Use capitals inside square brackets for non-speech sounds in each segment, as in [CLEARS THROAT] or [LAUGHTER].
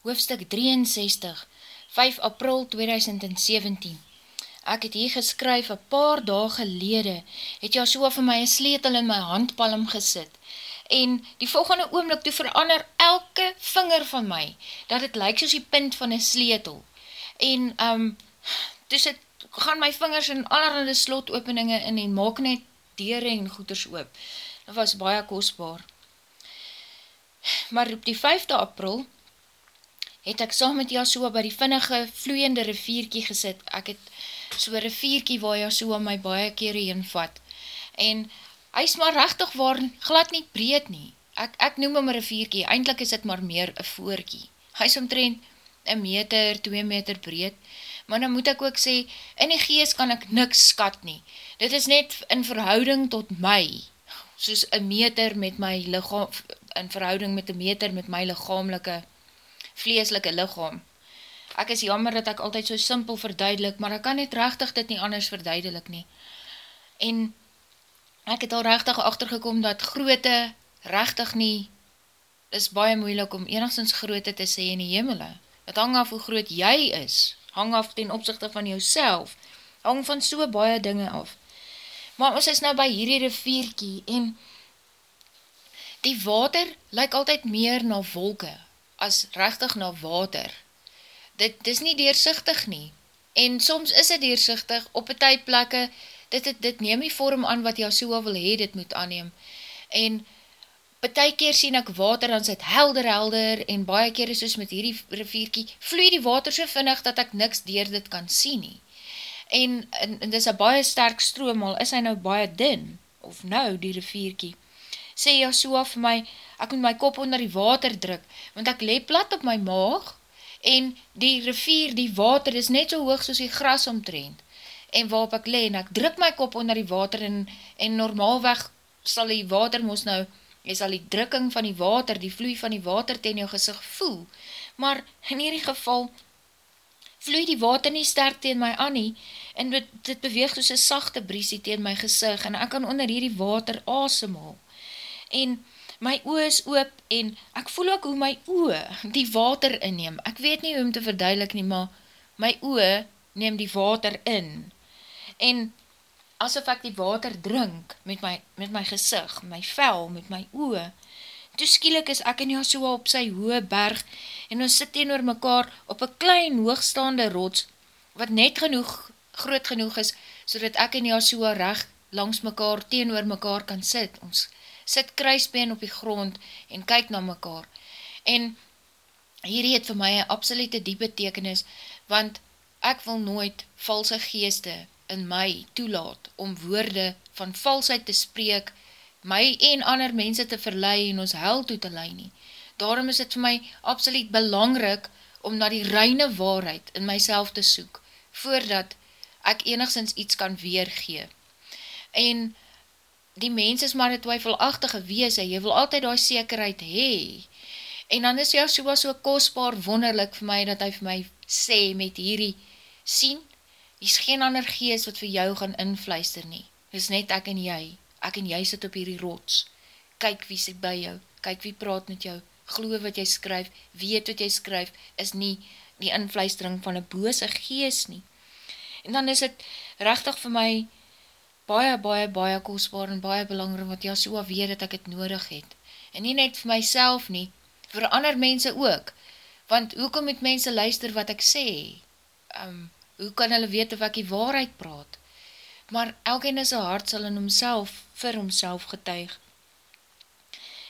hoofstuk 63, 5 april 2017. Ek het hier geskryf, een paar dae gelede, het Joshua vir my een sleetel in my handpalm gesit, en die volgende oomlik toe verander elke vinger van my, dat het lyk soos die punt van een sleetel, en um, toe sit, gaan my vingers in allerhande slotopeninge in, en maak net dere en goeders oop, dat was baie kostbaar. Maar op die 5de april, het ek saam met Jasua by die vinnige vloeiende rivierkie gesit. Ek het so rivierkie waar Jasua my baie kere heen vat. En hy is maar rechtig waar glad nie breed nie. Ek, ek noem hom rivierkie, eindelijk is dit maar meer een voorkie. Hy is omtrent een meter, twee meter breed, maar dan moet ek ook sê, in die geest kan ek niks skat nie. Dit is net in verhouding tot my, soos een meter met my lichaam, in verhouding met een meter met my lichamelike vleeslike lichaam. Ek is jammer dat ek altyd so simpel verduidelik, maar ek kan net rechtig dit nie anders verduidelik nie. En ek het al rechtig achtergekom dat groote rechtig nie, is baie moeilik om enigszins groote te sê in die hemele. Het hang af hoe groot jy is, hang af ten opzichte van jouself, hang van so baie dinge af. Maar ons is nou by hierdie rivierkie en die water lyk altyd meer na wolke, as rechtig na water. Dit, dit is nie deersichtig nie. En soms is dit deersichtig op een tydplekke, dit, dit, dit neem die vorm aan wat jou so wil hee, dit moet aanneem. En betek keer sien ek water, dan sit helder helder, en baie keer is soos met hierdie rivierkie, vloei die water so vinnig, dat ek niks dier dit kan sien nie. En, en, en dit is een baie sterk stroom, al is hy nou baie din, of nou die rivierkie sê Joshua vir my, ek moet my kop onder die water druk, want ek leep plat op my maag, en die rivier, die water is net so hoog soos die gras omtrend, en waarop ek le, en ek druk my kop onder die water, en, en normaalweg sal die water moes nou, jy sal die drukking van die water, die vloei van die water ten jou gezicht voel, maar in hierdie geval, vloei die water nie sterk teen my aan nie, en dit beweeg soos een sachte briesie teen my gezicht, en ek kan onder hierdie water asemhaal. En my oor is oop en ek voel ook hoe my oor die water inneem. Ek weet nie hoe om te verduidelik nie, maar my oor neem die water in. En asof ek die water drink met my, met my gezicht, my vel, met my oor, toe skielik is ek en Joshua op sy hoë berg en ons sit teen oor mekaar op een klein hoogstaande rots wat net genoeg, groot genoeg is, so dat ek en Joshua recht langs mekaar teen oor mekaar kan sit. Ons sit kruisbeen op die grond en kyk na mekaar. En hierdie het vir my een absolute die betekenis, want ek wil nooit valse geeste in my toelaat om woorde van valsheid te spreek, my en ander mense te verlei en ons hel toe te lei nie. Daarom is het vir my absoluut belangrik om na die reine waarheid in myself te soek, voordat ek enigszins iets kan weergee. En die mens is maar een twyfelachtige wees, jy wil altyd die sekerheid hee. En dan is Joshua so kostbaar wonderlik vir my, dat hy vir my sê met hierdie, sien, die is geen ander gees wat vir jou gaan invluister nie. Dit is net ek en jy, ek en jy sit op hierdie rots. Kyk wie sit by jou, kyk wie praat met jou, geloof wat jy skryf, weet wat jy skryf, is nie die invluistering van een bose gees nie. En dan is het rechtig vir my, baie, baie, baie kostbaar en baie belangrijk, wat Jasua weet dat ek het nodig het. En nie net vir myself nie, vir ander mense ook. Want hoe kom ek mense luister wat ek sê? Um, hoe kan hulle weet of ek die waarheid praat? Maar elkeen is een hart sal in homself, vir homself getuig.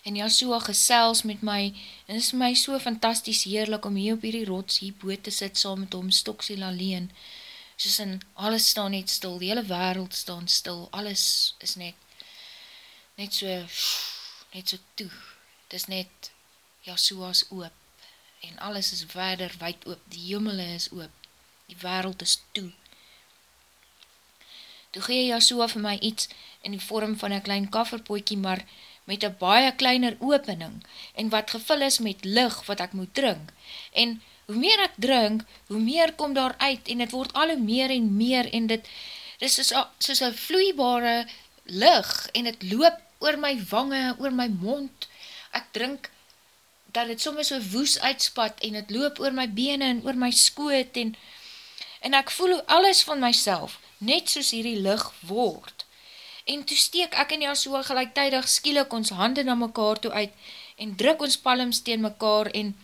En Jasua gesels met my, en is my so fantastisch heerlik om hier op hierdie rots hier boot te sit, saam met hom stoksiel alleen, soos in, alles staan net stil, die hele wereld staan stil, alles is net, net so, net so toe, het is net, ja, soas oop, en alles is verder wijd oop, die jimmele is oop, die wereld is toe. Toe gee Jasua vir my iets in die vorm van een klein kafferpoekie, maar met een baie kleiner opening, en wat gevul is met lig wat ek moet drink, en hoe meer ek drink, hoe meer kom daar uit, en het word alle meer en meer, en dit, dit is soos een vloeibare lig, en het loop oor my wange, oor my mond, ek drink dat het soms so woes uitspat, en het loop oor my bene, en oor my skoot, en, en ek voel hoe alles van myself, net soos hierdie lig word. En toe steek ek en Jasua gelijktijdig skielik ons hande na mekaar toe uit, en druk ons palms teen mekaar, en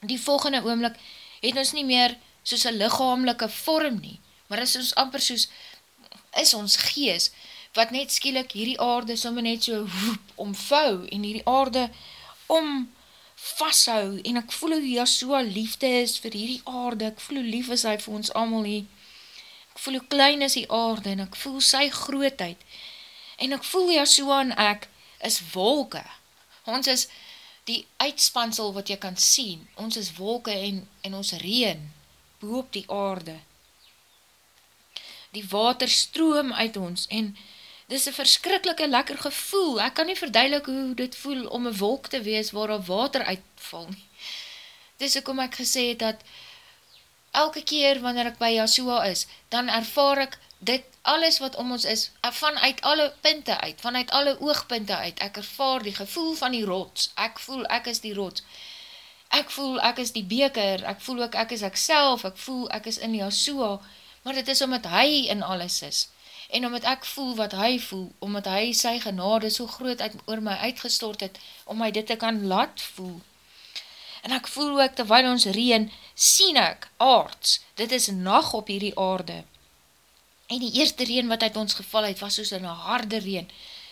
die volgende oomlik het ons nie meer soos een lichamelike vorm nie, maar is ons amper soos, is ons gees, wat net skielik hierdie aarde somme net so woep, omvou, en hierdie aarde om vasthou, en ek voel hoe Jasua liefde is vir hierdie aarde, ek voel hoe lief is hy vir ons allemaal hier, ek voel hoe klein is die aarde, en ek voel sy grootheid, en ek voel Jasua en ek is wolke, ons is die uitspansel wat jy kan sien, ons is wolke en, en ons reen, boop die aarde, die water stroom uit ons, en dis een verskrikkelike lekker gevoel, ek kan nie verduidelik hoe dit voel om een wolk te wees waar al water uitval nie. Dis ook om ek gesê het dat elke keer wanneer ek by Yahshua is, dan ervaar ek dit alles wat om ons is, vanuit alle punte uit, vanuit alle oogpunte uit, ek ervaar die gevoel van die rots, ek voel ek is die rots, ek voel ek is die beker, ek voel ook ek is ek self, ek voel ek is in Yahshua, maar dit is omdat hy in alles is, en omdat ek voel wat hy voel, omdat hy sy genade so groot uit, oor my uitgestort het, om my dit te kan laat voel. En ek voel ook, terwijl ons reen, sien ek, aards, dit is nacht op hierdie aarde. En die eerste reen wat uit ons geval het, was soos een harde reen.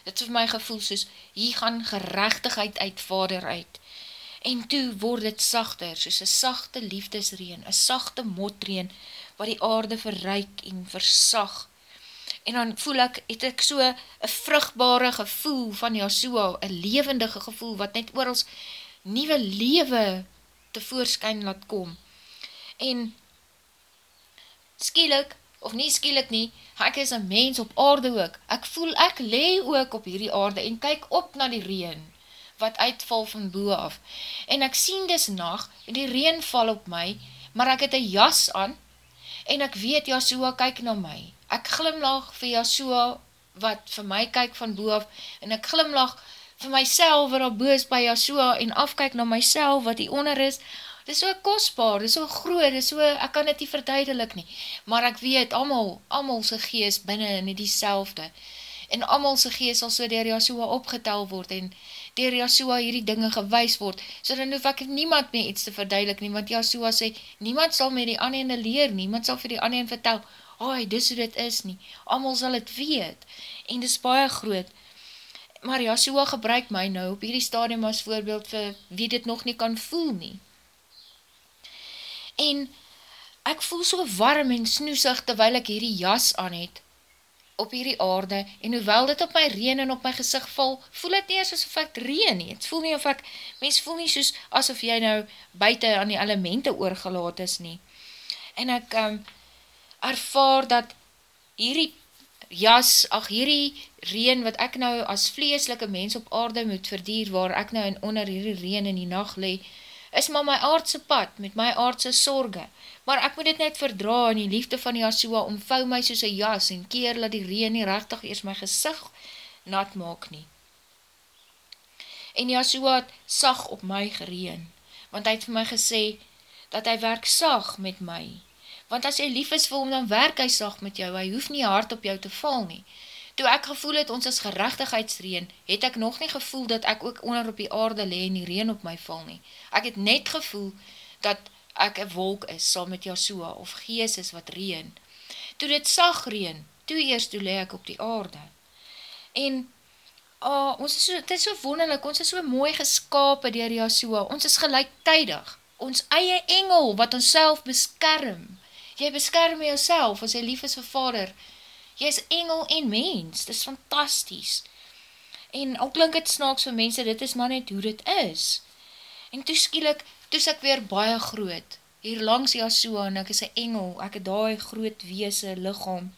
Dit vir my gevoel soos, hier gaan gerechtigheid uit vader uit. En toe word dit sachter, soos een sachte liefdesreen, een sachte motreen, wat die aarde verryk en versag, en dan voel ek, het ek so een vruchtbare gevoel van Yahshua, een levendige gevoel, wat net oor ons nieuwe lewe tevoorskyn laat kom. En skielik, of nie skielik nie, ek is een mens op aarde ook, ek voel ek lee ook op hierdie aarde, en kyk op na die reen, wat uitval van boe af. En ek sien dis nacht, en die reen val op my, maar ek het een jas aan, en ek weet Yahshua kyk na my, ek glimlach vir Yahshua, wat vir my kyk van boaf, en ek glimlach vir myself, wat al boos by Yahshua, en afkyk na myself, wat die onder is, dit is so kostbaar, dit is so groot, dit is so, ek kan dit nie verduidelik nie, maar ek weet, amal, amal sy geest binnen in die selfde, en amal sy geest sal so dier Yahshua opgetel word, en dier Yahshua hierdie dinge gewys word, so dan hoef ek niemand meer iets te verduidelik nie, want Yahshua sê, niemand sal meer die ander leer, niemand sal vir die ander vertel, oi, dis hoe dit is nie, allemaal sal het weet, en dis baie groot, maar Yahshua gebruik my nou op hierdie stadium as voorbeeld vir wie dit nog nie kan voel nie. En ek voel so warm en snoesig terwyl ek hierdie jas aan het, op hierdie aarde, en hoewel dit op my reen en op my gezicht val, voel het nie asof ek reen nie, het voel nie of ek, mens voel nie soos asof jy nou buiten aan die elemente oorgelaat is nie. En ek, um, ervaar dat hierdie jas, ach hierdie reen wat ek nou as vleeslike mens op aarde moet verdier, waar ek nou in onder hierdie reen in die nacht le, is maar my aardse pad, met my aardse sorge, maar ek moet dit net verdra en die liefde van Yahshua omvou my soos een jas en keer dat die reen nie rechtig eers my gezicht nat maak nie. En Yahshua het sag op my gereen, want hy het vir my gesê, dat hy werk sag met my, want as jy lief is vir hom, dan werk hy sag met jou, hy hoef nie hard op jou te val nie. Toe ek gevoel het, ons is gerechtigheidsreen, het ek nog nie gevoel, dat ek ook onder op die aarde le en die reen op my val nie. Ek het net gevoel, dat ek een wolk is, saam met Yahshua, of gees is wat reen. Toe dit sag reen, toe eerst toe le ek op die aarde. En, oh, ons is so, het is so wonderlik, ons is so mooi geskapen dier Yahshua, ons is gelijktijdig, ons eie engel, wat ons self beskerm, jy beskerm jouself as jy lief is vir vader, jy is engel en mens, dit is fantasties, en al klink het snaaks vir mense, dit is maar net hoe dit is, en toe skielik, toe ek weer baie groot, hier langs Jasua, en ek is een engel, ek het daai groot weese lichaam,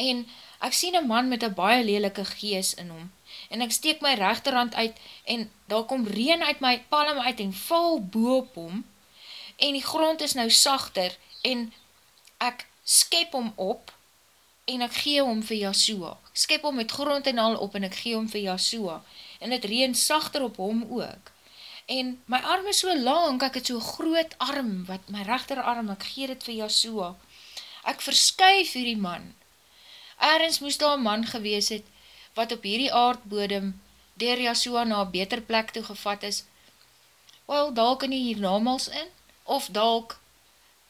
en ek sien een man met een baie lelike gees in hom, en ek steek my rechterhand uit, en daar kom reen uit my palm uit, en val boop hom, en die grond is nou sachter, en ek skep hom op, en ek gee hom vir Yahshua. Skep hom met grond en al op, en ek gee hom vir Yahshua. en het reen sachter op hom ook. En my arm is so lang, ek het so groot arm, wat my rechterarm, ek gee dit vir Yahshua. Ek verskuif hierdie man. Ergens moest daar een man gewees het, wat op hierdie aardbodem, dier Yahshua na beter plek toegevat is, wel, dalk in die hiernamals in, of dalk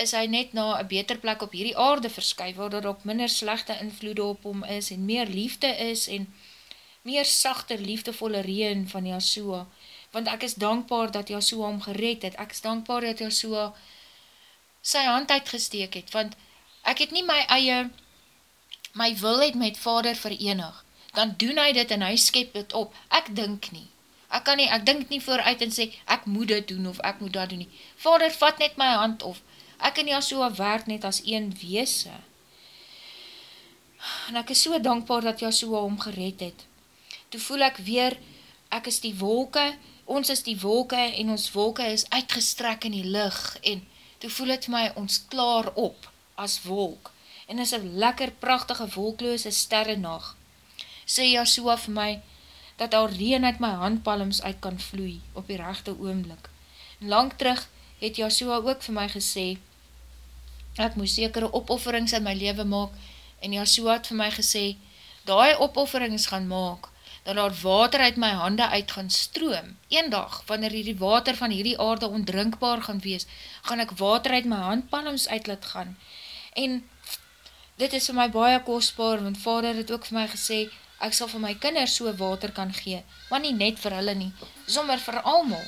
is hy net na een beter plek op hierdie aarde verskuif, waar daar ook minder slechte invloede op hom is, en meer liefde is, en meer sachte, liefdevolle reen van Yahshua, want ek is dankbaar dat Yahshua hom gered het, ek is dankbaar dat Yahshua sy hand uitgesteek het, want ek het nie my eie, my wil het met vader verenig, dan doen hy dit en hy skep dit op, ek dink nie, ek kan nie, ek dink nie vooruit en sê, ek moet dit doen of ek moet dat doen nie, vader vat net my hand of, ek en Jasua werk net as een weese. En ek is so dankbaar dat Jasua hom gered het. Toe voel ek weer, ek is die wolke, ons is die wolke en ons wolke is uitgestrek in die licht en toe voel het my ons klaar op as wolk en is een lekker prachtige wolkloose sterre nacht. Sê Jasua vir my, dat al reen uit my handpalms uit kan vloei op die rechte oomlik. En lang terug het Jasua ook vir my gesê, ek moes sekere opofferings in my leven maak, en Yahshua het vir my gesê, daai opofferings gaan maak, dat daar water uit my hande uit gaan stroom. Eendag, wanneer hierdie water van hierdie aarde ondrinkbaar gaan wees, gaan ek water uit my handpalms uit laat gaan. En dit is vir my baie kostbaar, want vader het ook vir my gesê, ek sal vir my kinders so water kan gee, maar nie net vir hulle nie, sommer vir almal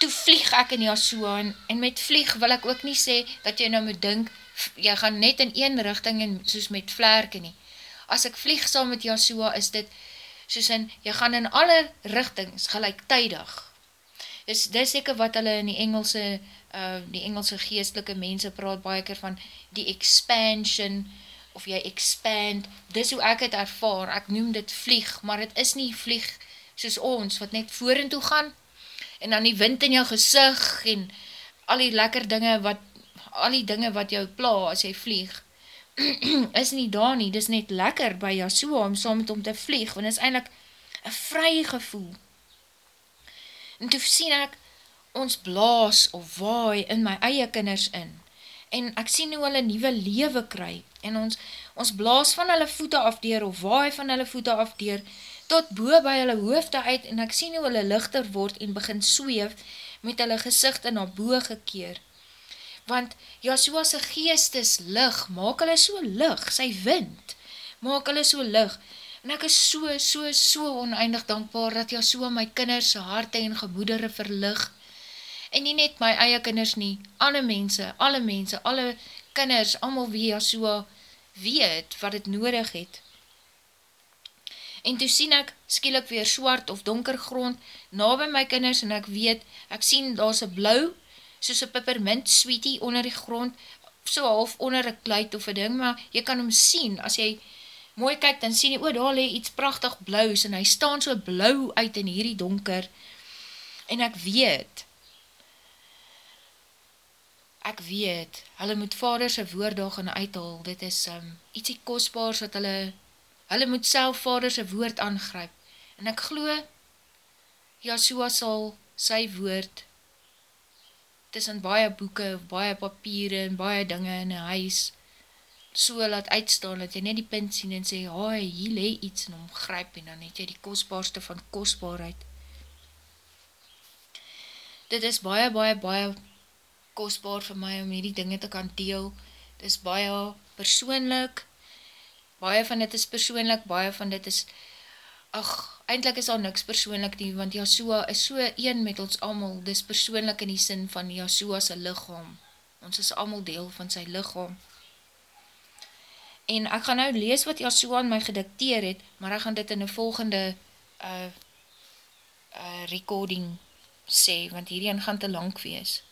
toe vlieg ek in Yahshua en, en met vlieg wil ek ook nie sê dat jy nou moet dink, jy gaan net in een richting en soos met vlerke nie. As ek vlieg saam met Yahshua is dit soos in, jy gaan in alle richtings gelijktijdig. Dus dis ek wat hulle in die Engelse, uh, die Engelse geestelike mense praat baie keer van die expansion, of jy expand, dis hoe ek het ervaar, ek noem dit vlieg, maar het is nie vlieg soos ons, wat net voor en toe gaan, en dan die wind in jou gezig en al die lekker dinge wat al die dinge wat jou pla as jy vlieg [CLEARS THROAT] is nie daar nie, dis net lekker by Yahshua om saam met hom te vlieg, want is eindelijk een vrye gevoel. En toe sien ek ons blaas of waai in my eie kinders in, en ek sien hoe hulle nieuwe lewe kry, en ons, ons blaas van hulle voete afdeer of waai van hulle voete afdeer, tot boe by hulle hoofde uit en ek sien hoe hulle lichter word en begin sweef met hulle gezicht na boe gekeer. Want Joshua's geest is lig, maak hulle so lig, sy wind, maak hulle so lig. En ek is so, so, so oneindig dankbaar dat Joshua my kinders harte en gemoedere verlig. En nie net my eie kinders nie, alle mense, alle mense, alle kinders, allemaal wie Joshua weet wat het nodig het en toe sien ek skielik weer swart of donker grond na by my kinders en ek weet, ek sien daar is een blauw, soos een peppermint sweetie onder die grond, so half onder een kluit of een ding, maar jy kan hom sien, as jy mooi kyk, dan sien jy, o, daar lee iets prachtig blauws, en hy staan so blauw uit in hierdie donker, en ek weet, ek weet, hulle moet vaderse woordag gaan uithaal, dit is um, ietsie kostbaars wat hulle Hulle moet self vaderse woord aangryp. En ek glo, Joshua sal sy woord tussen baie boeken, baie papiere en baie dinge in een huis so laat uitstaan, dat jy net die punt sien en sê, hoi, hier le iets en omgryp en dan het jy die kostbaarste van kostbaarheid. Dit is baie, baie, baie kostbaar vir my om hierdie dinge te kan deel. Dit is baie persoonlik, baie van dit is persoonlik, baie van dit is, ach, eindelijk is al niks persoonlik nie, want Yahshua is so een met ons allemaal, dis persoonlik in die sin van Yahshua's lichaam, ons is allemaal deel van sy lichaam. En ek gaan nou lees wat Yahshua aan my gedikteer het, maar ek gaan dit in die volgende uh, uh, recording sê, want hierin gaan te lang wees.